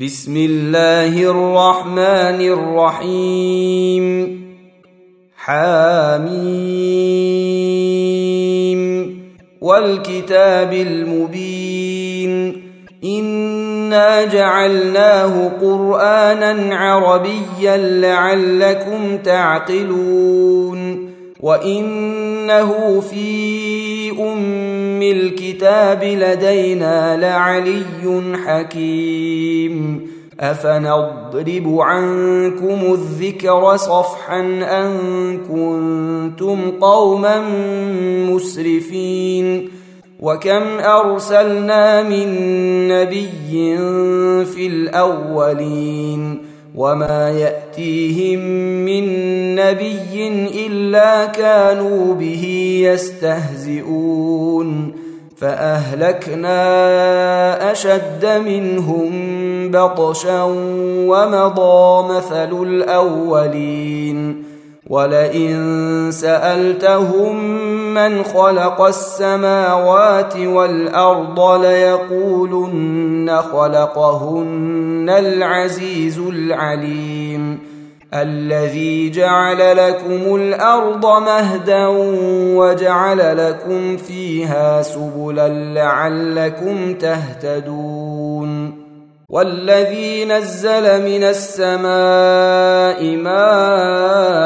بسم الله الرحمن الرحيم. حاميم والكتاب المبين. إنا جعلناه قرآنا عربيا لعلكم تعقلون. وانه في ام الكتاب لدينا لعلي حكيم افنضرب عنكم الذكر صفحا ان كنتم قوما مسرفين وكم ارسلنا من نبي في الاولين وما ياتيهم من نبي الا كانوا به يستهزئون فاهلكنا اشد منهم بطشا ومضى مثل الاولين ولئن سألتهم من خلق السماوات والأرض ليقولن خلقهن العزيز العليم الذي جعل لكم الأرض مهدا وجعل لكم فيها سبلا لعلكم تهتدون والذي نزل من السماء ماء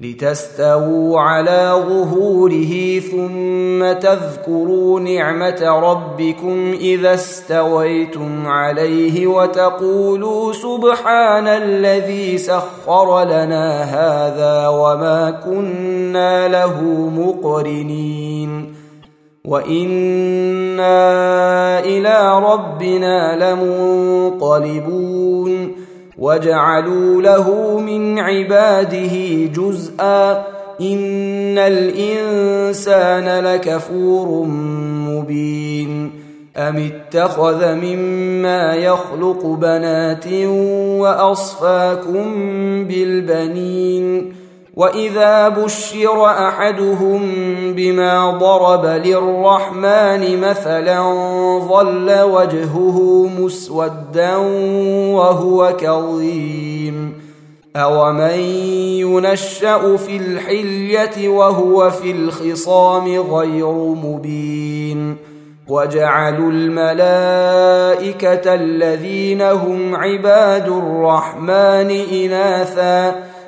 لتستووا على ظهوره ثم تذكروا نعمة ربكم إذا استويتم عليه وتقولوا سبحان الذي سخر لنا هذا وما كنا له مقرنين. وإنا إلى ربنا لمنقلبون. وجعلوا له من عباده جزءا ان الانسان لكفور مبين ام اتخذ مما يخلق بنات واصفاكم بالبنين واذا بشر احدهم بما ضرب للرحمن مثلا ظل وجهه مسودا وهو كظيم اومن ينشا في الحليه وهو في الخصام غير مبين وجعلوا الملائكه الذين هم عباد الرحمن اناثا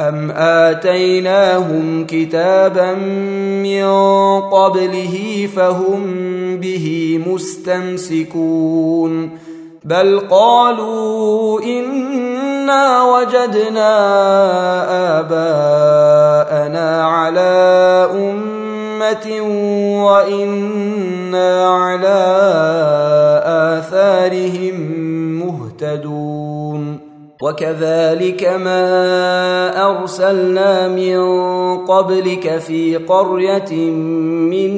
أم آتيناهم كتابا من قبله فهم به مستمسكون بل قالوا إنا وجدنا آباءنا على أمة وإنا على آثارهم مهتدون وكذلك ما أرسلنا من قبلك في قرية من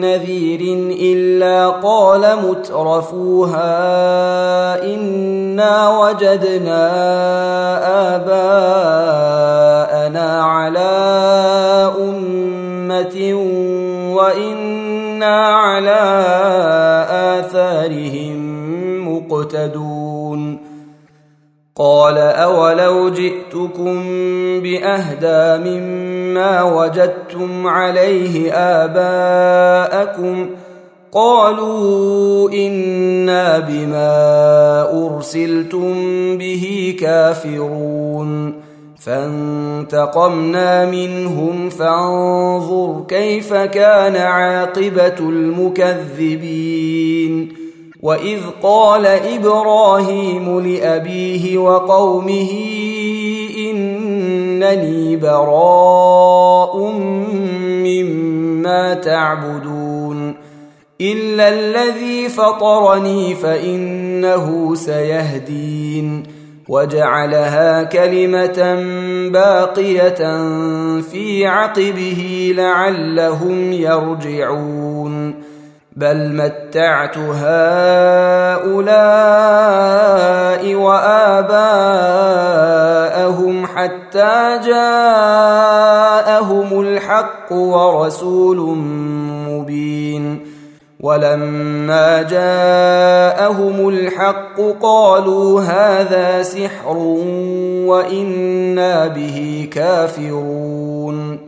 نذير إلا قال مترفوها إنا وجدنا آباءنا على أمة وإنا على آثارهم مقتدون. قال أولو جئتكم بأهدى مما وجدتم عليه آباءكم قالوا إنا بما أرسلتم به كافرون فانتقمنا منهم فانظر كيف كان عاقبة المكذبين واذ قال إبراهيم لابيه وقومه انني براء مما تعبدون الا الذي فطرني فانه سيهدين وجعلها كلمه باقيه في عقبه لعلهم يرجعون بل متعت هؤلاء واباءهم حتى جاءهم الحق ورسول مبين ولما جاءهم الحق قالوا هذا سحر وأنا به كافرون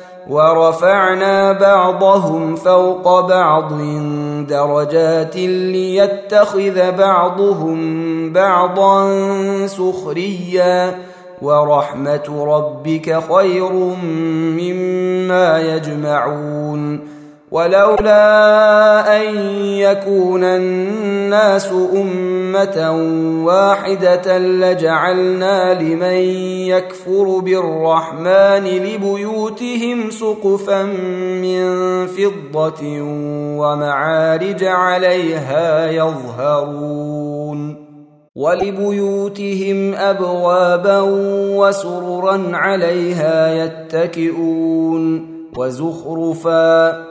ورفعنا بعضهم فوق بعض درجات ليتخذ بعضهم بعضا سخريا ورحمة ربك خير مما يجمعون ولولا أن يكون الناس أمة واحدة لجعلنا لمن يكفر بالرحمن لبيوتهم سقفا من فضة ومعارج عليها يظهرون ولبيوتهم أبوابا وسررا عليها يتكئون وزخرفا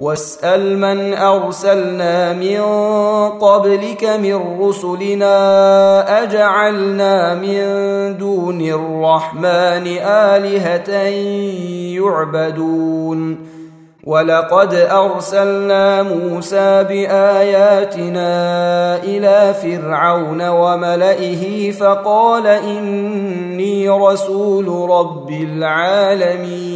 واسأل من أرسلنا من قبلك من رسلنا أجعلنا من دون الرحمن آلهة يعبدون. ولقد أرسلنا موسى بآياتنا إلى فرعون وملئه فقال إني رسول رب العالمين.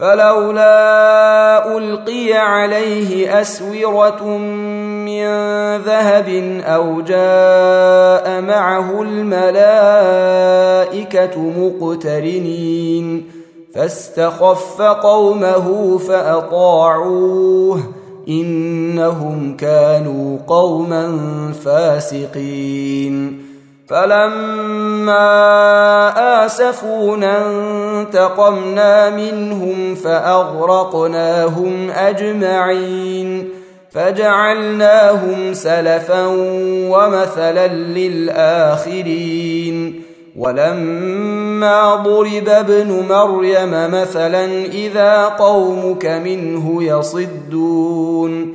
فلولا ألقي عليه أسورة من ذهب أو جاء معه الملائكة مقترنين فاستخف قومه فأطاعوه إنهم كانوا قوما فاسقين فلما اسفونا انتقمنا منهم فاغرقناهم اجمعين فجعلناهم سلفا ومثلا للاخرين ولما ضرب ابن مريم مثلا اذا قومك منه يصدون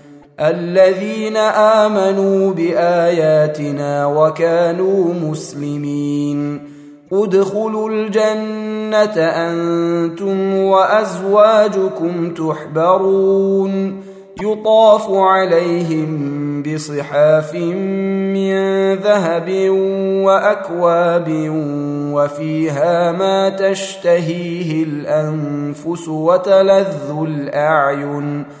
الذين آمنوا بآياتنا وكانوا مسلمين. ادخلوا الجنة أنتم وأزواجكم تحبرون. يطاف عليهم بصحاف من ذهب وأكواب وفيها ما تشتهيه الأنفس وتلذ الأعين.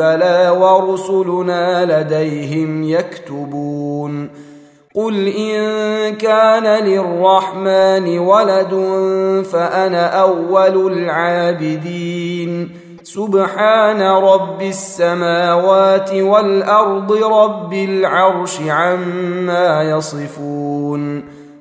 بلى ورسلنا لديهم يكتبون قل إن كان للرحمن ولد فأنا أول العابدين سبحان رب السماوات والأرض رب العرش عما يصفون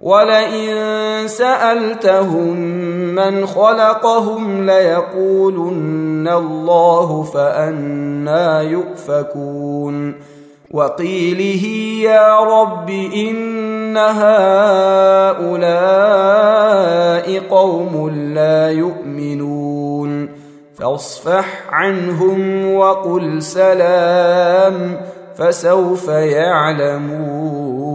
ولئن سألتهم من خلقهم ليقولن الله فأنا يؤفكون. وقيله يا رب إن هؤلاء قوم لا يؤمنون. فاصفح عنهم وقل سلام فسوف يعلمون.